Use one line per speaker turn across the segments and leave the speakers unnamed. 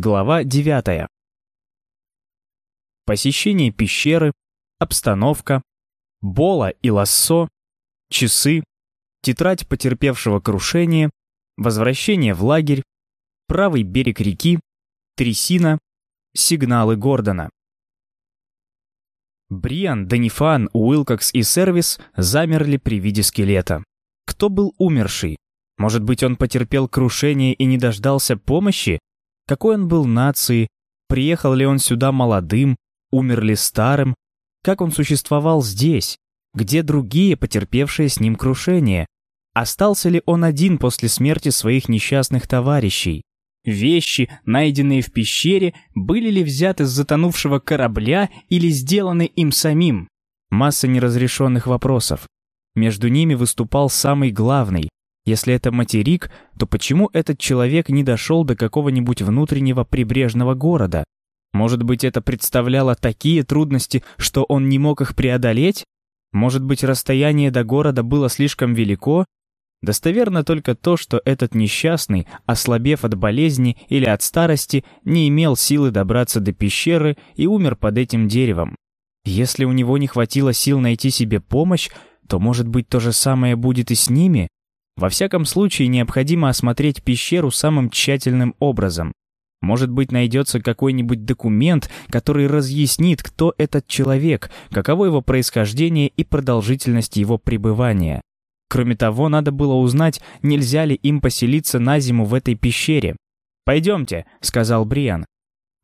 Глава 9. Посещение пещеры, обстановка, Бола и Лассо, часы, тетрадь потерпевшего крушение, возвращение в лагерь, правый берег реки, трясина, сигналы Гордона. Бриан, Данифан, Уилкокс и Сервис замерли при виде скелета. Кто был умерший? Может быть, он потерпел крушение и не дождался помощи? Какой он был нации? Приехал ли он сюда молодым? Умер ли старым? Как он существовал здесь? Где другие, потерпевшие с ним крушение? Остался ли он один после смерти своих несчастных товарищей? Вещи, найденные в пещере, были ли взяты с затонувшего корабля или сделаны им самим? Масса неразрешенных вопросов. Между ними выступал самый главный. Если это материк, то почему этот человек не дошел до какого-нибудь внутреннего прибрежного города? Может быть, это представляло такие трудности, что он не мог их преодолеть? Может быть, расстояние до города было слишком велико? Достоверно только то, что этот несчастный, ослабев от болезни или от старости, не имел силы добраться до пещеры и умер под этим деревом. Если у него не хватило сил найти себе помощь, то, может быть, то же самое будет и с ними? Во всяком случае, необходимо осмотреть пещеру самым тщательным образом. Может быть, найдется какой-нибудь документ, который разъяснит, кто этот человек, каково его происхождение и продолжительность его пребывания. Кроме того, надо было узнать, нельзя ли им поселиться на зиму в этой пещере. «Пойдемте», — сказал Бриан.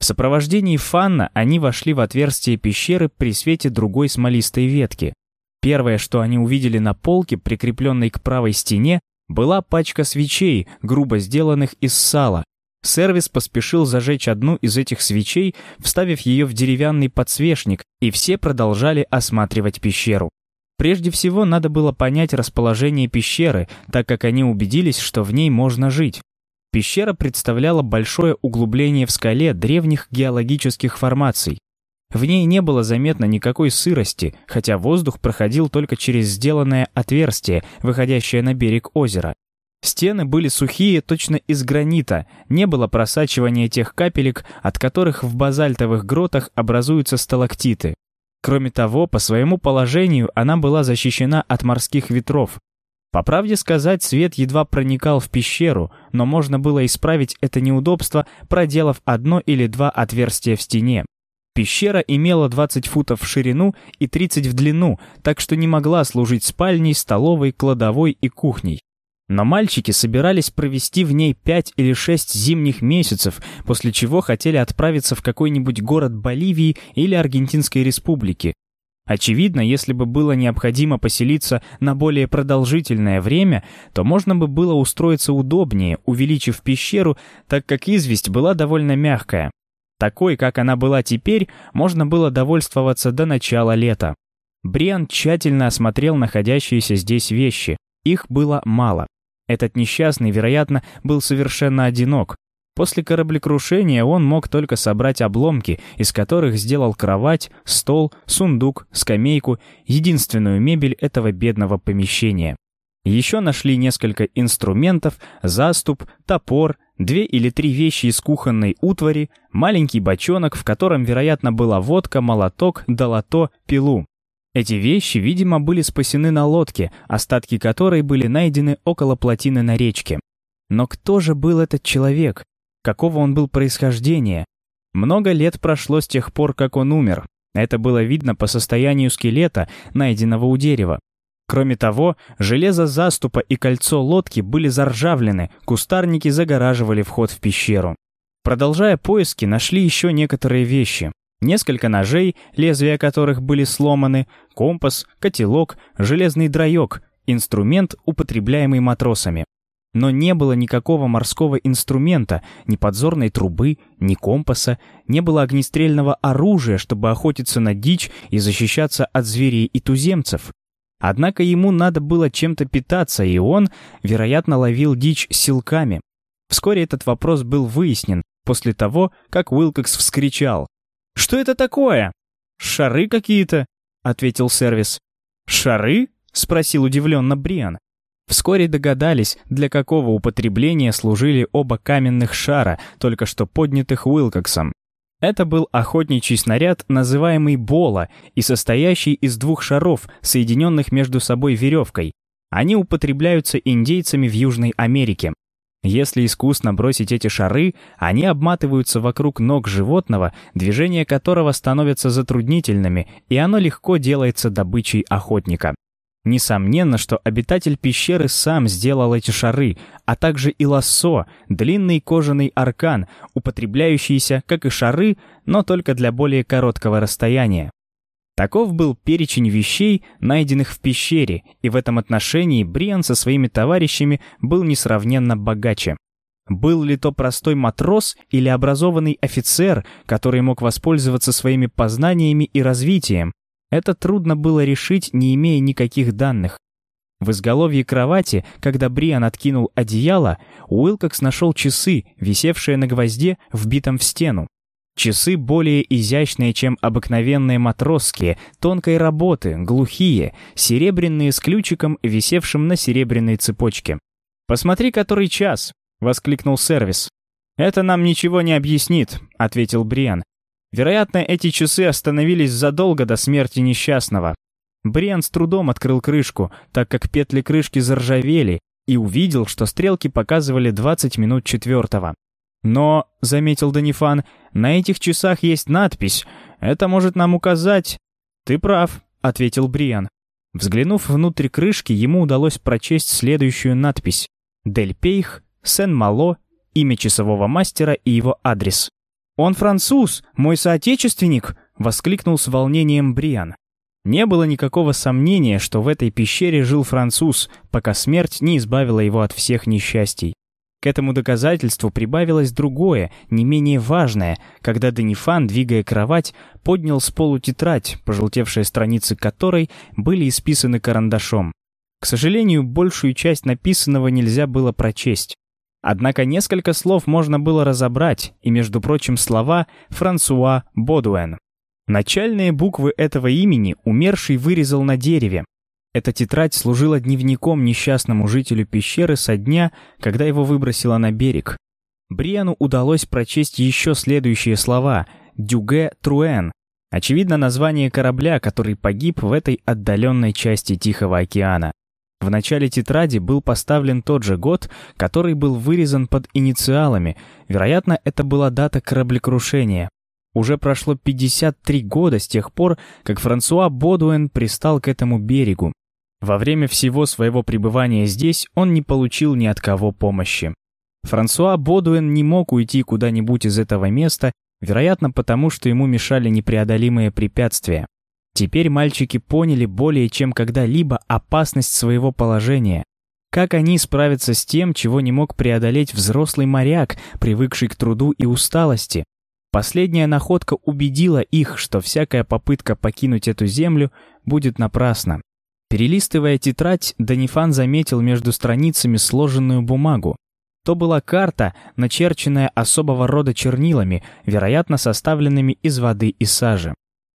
В сопровождении Фанна они вошли в отверстие пещеры при свете другой смолистой ветки. Первое, что они увидели на полке, прикрепленной к правой стене, была пачка свечей, грубо сделанных из сала. Сервис поспешил зажечь одну из этих свечей, вставив ее в деревянный подсвечник, и все продолжали осматривать пещеру. Прежде всего, надо было понять расположение пещеры, так как они убедились, что в ней можно жить. Пещера представляла большое углубление в скале древних геологических формаций. В ней не было заметно никакой сырости, хотя воздух проходил только через сделанное отверстие, выходящее на берег озера. Стены были сухие, точно из гранита, не было просачивания тех капелек, от которых в базальтовых гротах образуются сталактиты. Кроме того, по своему положению она была защищена от морских ветров. По правде сказать, свет едва проникал в пещеру, но можно было исправить это неудобство, проделав одно или два отверстия в стене. Пещера имела 20 футов в ширину и 30 в длину, так что не могла служить спальней, столовой, кладовой и кухней. Но мальчики собирались провести в ней 5 или 6 зимних месяцев, после чего хотели отправиться в какой-нибудь город Боливии или Аргентинской республики. Очевидно, если бы было необходимо поселиться на более продолжительное время, то можно бы было устроиться удобнее, увеличив пещеру, так как известь была довольно мягкая. Такой, как она была теперь, можно было довольствоваться до начала лета. Бриан тщательно осмотрел находящиеся здесь вещи. Их было мало. Этот несчастный, вероятно, был совершенно одинок. После кораблекрушения он мог только собрать обломки, из которых сделал кровать, стол, сундук, скамейку, единственную мебель этого бедного помещения. Еще нашли несколько инструментов, заступ, топор, две или три вещи из кухонной утвари, маленький бочонок, в котором, вероятно, была водка, молоток, долото, пилу. Эти вещи, видимо, были спасены на лодке, остатки которой были найдены около плотины на речке. Но кто же был этот человек? Какого он был происхождения? Много лет прошло с тех пор, как он умер. Это было видно по состоянию скелета, найденного у дерева. Кроме того, железо заступа и кольцо лодки были заржавлены, кустарники загораживали вход в пещеру. Продолжая поиски, нашли еще некоторые вещи. Несколько ножей, лезвия которых были сломаны, компас, котелок, железный драек, инструмент, употребляемый матросами. Но не было никакого морского инструмента, ни подзорной трубы, ни компаса, не было огнестрельного оружия, чтобы охотиться на дичь и защищаться от зверей и туземцев. Однако ему надо было чем-то питаться, и он, вероятно, ловил дичь силками. Вскоре этот вопрос был выяснен, после того, как Уилкокс вскричал. «Что это такое?» «Шары какие-то», — ответил сервис. «Шары?» — спросил удивленно Бриан. Вскоре догадались, для какого употребления служили оба каменных шара, только что поднятых Уилкоксом. Это был охотничий снаряд, называемый «бола», и состоящий из двух шаров, соединенных между собой веревкой. Они употребляются индейцами в Южной Америке. Если искусно бросить эти шары, они обматываются вокруг ног животного, движения которого становятся затруднительными, и оно легко делается добычей охотника. Несомненно, что обитатель пещеры сам сделал эти шары, а также и лассо, длинный кожаный аркан, употребляющийся, как и шары, но только для более короткого расстояния. Таков был перечень вещей, найденных в пещере, и в этом отношении Бриан со своими товарищами был несравненно богаче. Был ли то простой матрос или образованный офицер, который мог воспользоваться своими познаниями и развитием, это трудно было решить, не имея никаких данных. В изголовье кровати, когда Бриан откинул одеяло, Уилкокс нашел часы, висевшие на гвозде, вбитом в стену. Часы более изящные, чем обыкновенные матросские, тонкой работы, глухие, серебряные с ключиком, висевшим на серебряной цепочке. «Посмотри, который час!» — воскликнул сервис. «Это нам ничего не объяснит», — ответил Бриан. Вероятно, эти часы остановились задолго до смерти несчастного. Бриан с трудом открыл крышку, так как петли крышки заржавели, и увидел, что стрелки показывали 20 минут четвертого. «Но», — заметил Данифан, — «на этих часах есть надпись. Это может нам указать...» «Ты прав», — ответил Бриан. Взглянув внутрь крышки, ему удалось прочесть следующую надпись. «Дель Пейх, Сен-Мало, имя часового мастера и его адрес». «Он француз, мой соотечественник!» — воскликнул с волнением Бриан. Не было никакого сомнения, что в этой пещере жил француз, пока смерть не избавила его от всех несчастий. К этому доказательству прибавилось другое, не менее важное, когда Данифан, двигая кровать, поднял с полу тетрадь, пожелтевшие страницы которой были исписаны карандашом. К сожалению, большую часть написанного нельзя было прочесть. Однако несколько слов можно было разобрать, и, между прочим, слова «Франсуа Бодуэн». Начальные буквы этого имени умерший вырезал на дереве. Эта тетрадь служила дневником несчастному жителю пещеры со дня, когда его выбросило на берег. Бриану удалось прочесть еще следующие слова «Дюге Труэн», очевидно, название корабля, который погиб в этой отдаленной части Тихого океана. В начале тетради был поставлен тот же год, который был вырезан под инициалами. Вероятно, это была дата кораблекрушения. Уже прошло 53 года с тех пор, как Франсуа Бодуэн пристал к этому берегу. Во время всего своего пребывания здесь он не получил ни от кого помощи. Франсуа Бодуэн не мог уйти куда-нибудь из этого места, вероятно, потому что ему мешали непреодолимые препятствия. Теперь мальчики поняли более чем когда-либо опасность своего положения. Как они справятся с тем, чего не мог преодолеть взрослый моряк, привыкший к труду и усталости? Последняя находка убедила их, что всякая попытка покинуть эту землю будет напрасна. Перелистывая тетрадь, Данифан заметил между страницами сложенную бумагу. То была карта, начерченная особого рода чернилами, вероятно, составленными из воды и сажи.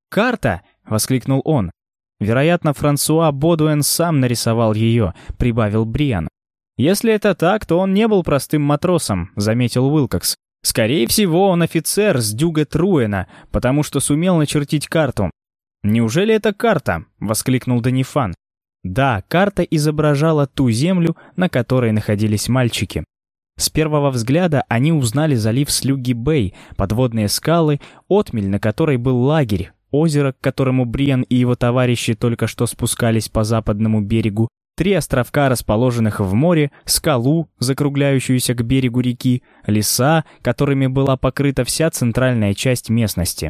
«Карта!» — воскликнул он. «Вероятно, Франсуа Бодуэн сам нарисовал ее», — прибавил Бриан. «Если это так, то он не был простым матросом», — заметил Уилкокс. «Скорее всего, он офицер с дюга Труэна, потому что сумел начертить карту». «Неужели это карта?» — воскликнул Данифан. Да, карта изображала ту землю, на которой находились мальчики. С первого взгляда они узнали залив Слюги-Бэй, подводные скалы, отмель, на которой был лагерь, озеро, к которому Бриан и его товарищи только что спускались по западному берегу, три островка, расположенных в море, скалу, закругляющуюся к берегу реки, леса, которыми была покрыта вся центральная часть местности.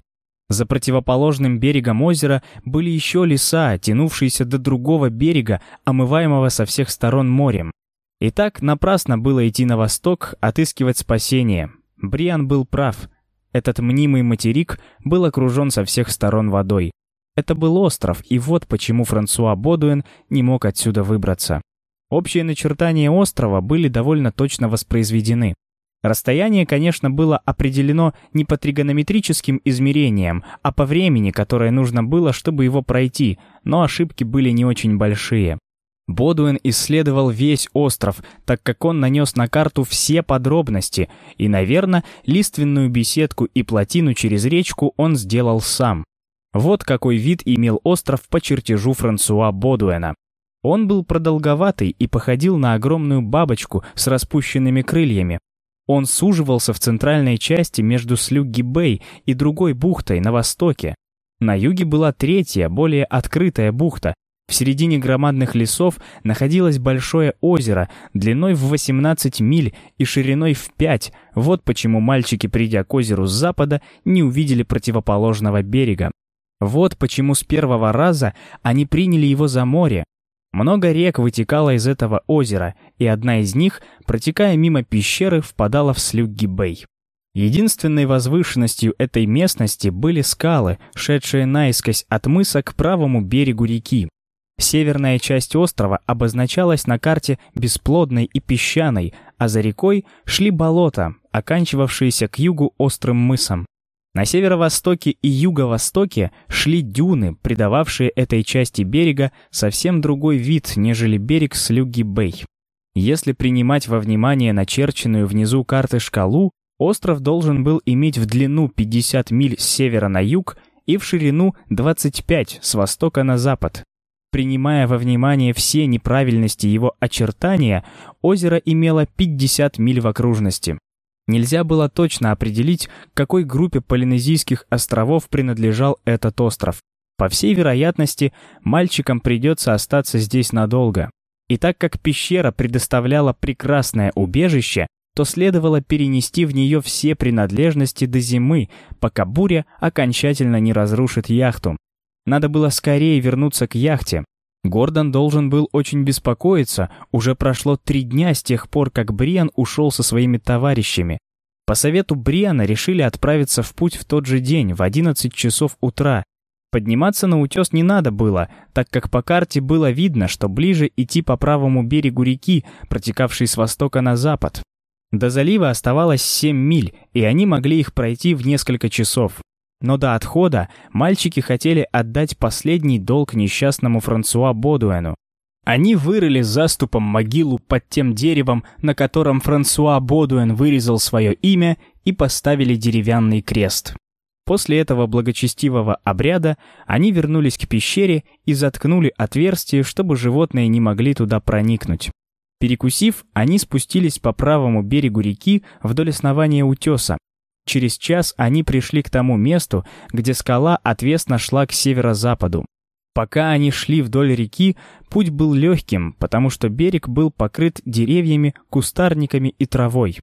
За противоположным берегом озера были еще леса, тянувшиеся до другого берега, омываемого со всех сторон морем. И так напрасно было идти на восток, отыскивать спасение. Бриан был прав — этот мнимый материк был окружен со всех сторон водой. Это был остров, и вот почему Франсуа Бодуэн не мог отсюда выбраться. Общие начертания острова были довольно точно воспроизведены. Расстояние, конечно, было определено не по тригонометрическим измерениям, а по времени, которое нужно было, чтобы его пройти, но ошибки были не очень большие. Бодуэн исследовал весь остров, так как он нанес на карту все подробности, и, наверное, лиственную беседку и плотину через речку он сделал сам. Вот какой вид имел остров по чертежу Франсуа Бодуэна. Он был продолговатый и походил на огромную бабочку с распущенными крыльями. Он суживался в центральной части между Слюгги-Бэй и другой бухтой на востоке. На юге была третья, более открытая бухта, в середине громадных лесов находилось большое озеро длиной в 18 миль и шириной в 5. Вот почему мальчики, придя к озеру с запада, не увидели противоположного берега. Вот почему с первого раза они приняли его за море. Много рек вытекало из этого озера, и одна из них, протекая мимо пещеры, впадала в Слюгги-Бэй. Единственной возвышенностью этой местности были скалы, шедшие наискось от мыса к правому берегу реки. Северная часть острова обозначалась на карте бесплодной и песчаной, а за рекой шли болота, оканчивавшиеся к югу острым мысом. На северо-востоке и юго-востоке шли дюны, придававшие этой части берега совсем другой вид, нежели берег Слюги-Бэй. Если принимать во внимание начерченную внизу карты шкалу, остров должен был иметь в длину 50 миль с севера на юг и в ширину 25 с востока на запад. Принимая во внимание все неправильности его очертания, озеро имело 50 миль в окружности. Нельзя было точно определить, какой группе полинезийских островов принадлежал этот остров. По всей вероятности, мальчикам придется остаться здесь надолго. И так как пещера предоставляла прекрасное убежище, то следовало перенести в нее все принадлежности до зимы, пока буря окончательно не разрушит яхту. Надо было скорее вернуться к яхте. Гордон должен был очень беспокоиться, уже прошло три дня с тех пор, как Бриан ушел со своими товарищами. По совету Бриана решили отправиться в путь в тот же день, в 11 часов утра. Подниматься на утес не надо было, так как по карте было видно, что ближе идти по правому берегу реки, протекавшей с востока на запад. До залива оставалось 7 миль, и они могли их пройти в несколько часов. Но до отхода мальчики хотели отдать последний долг несчастному Франсуа Бодуэну. Они вырыли заступом могилу под тем деревом, на котором Франсуа Бодуэн вырезал свое имя и поставили деревянный крест. После этого благочестивого обряда они вернулись к пещере и заткнули отверстие, чтобы животные не могли туда проникнуть. Перекусив, они спустились по правому берегу реки вдоль основания утеса, Через час они пришли к тому месту, где скала отвесно шла к северо-западу. Пока они шли вдоль реки, путь был легким, потому что берег был покрыт деревьями, кустарниками и травой.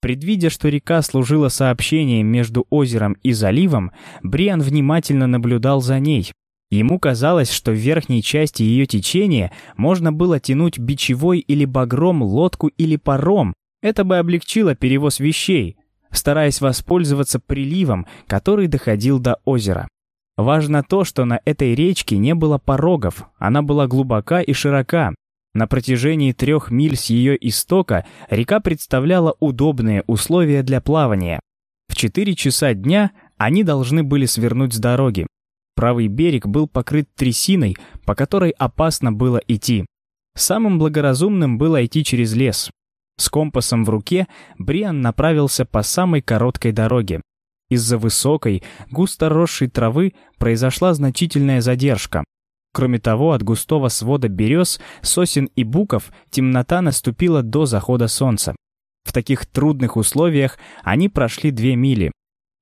Предвидя, что река служила сообщением между озером и заливом, Бриан внимательно наблюдал за ней. Ему казалось, что в верхней части ее течения можно было тянуть бичевой или багром лодку или паром. Это бы облегчило перевоз вещей, стараясь воспользоваться приливом, который доходил до озера. Важно то, что на этой речке не было порогов, она была глубока и широка. На протяжении трех миль с ее истока река представляла удобные условия для плавания. В четыре часа дня они должны были свернуть с дороги. Правый берег был покрыт трясиной, по которой опасно было идти. Самым благоразумным было идти через лес. С компасом в руке Бриан направился по самой короткой дороге. Из-за высокой, густо росшей травы произошла значительная задержка. Кроме того, от густого свода берез, сосен и буков темнота наступила до захода солнца. В таких трудных условиях они прошли две мили.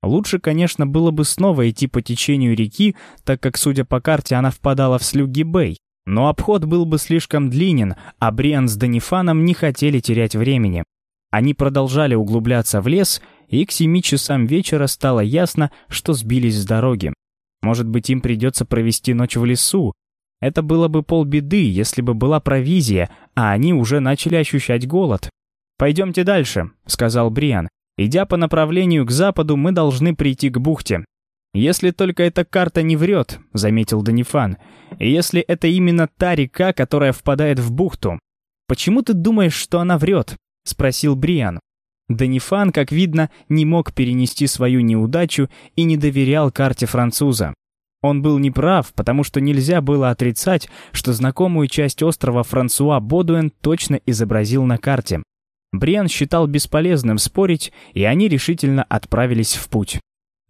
Лучше, конечно, было бы снова идти по течению реки, так как, судя по карте, она впадала в Слюги-Бэй, но обход был бы слишком длинен, а Бриан с Данифаном не хотели терять времени. Они продолжали углубляться в лес, и к семи часам вечера стало ясно, что сбились с дороги. Может быть, им придется провести ночь в лесу. Это было бы полбеды, если бы была провизия, а они уже начали ощущать голод. «Пойдемте дальше», — сказал Бриан. «Идя по направлению к западу, мы должны прийти к бухте. «Если только эта карта не врет», — заметил Данифан. «Если это именно та река, которая впадает в бухту». «Почему ты думаешь, что она врет?» — спросил Бриан. Данифан, как видно, не мог перенести свою неудачу и не доверял карте француза. Он был неправ, потому что нельзя было отрицать, что знакомую часть острова Франсуа Бодуэн точно изобразил на карте. Бриан считал бесполезным спорить, и они решительно отправились в путь.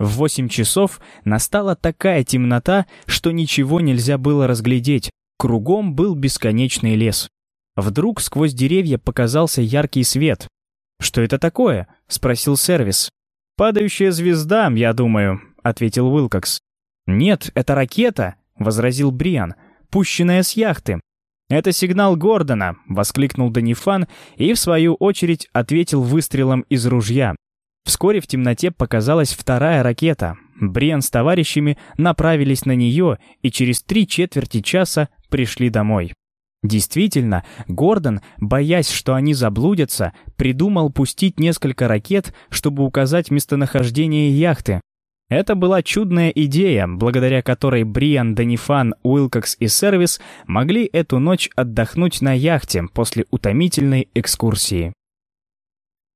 В восемь часов настала такая темнота, что ничего нельзя было разглядеть, кругом был бесконечный лес. Вдруг сквозь деревья показался яркий свет. «Что это такое?» — спросил сервис. «Падающая звезда, я думаю», — ответил Уилкокс. «Нет, это ракета», — возразил Бриан, пущенная с яхты. «Это сигнал Гордона», — воскликнул Данифан и, в свою очередь, ответил выстрелом из ружья. Вскоре в темноте показалась вторая ракета. Бриан с товарищами направились на нее и через три четверти часа пришли домой. Действительно, Гордон, боясь, что они заблудятся, придумал пустить несколько ракет, чтобы указать местонахождение яхты. Это была чудная идея, благодаря которой Бриан, Данифан, Уилкокс и Сервис могли эту ночь отдохнуть на яхте после утомительной экскурсии.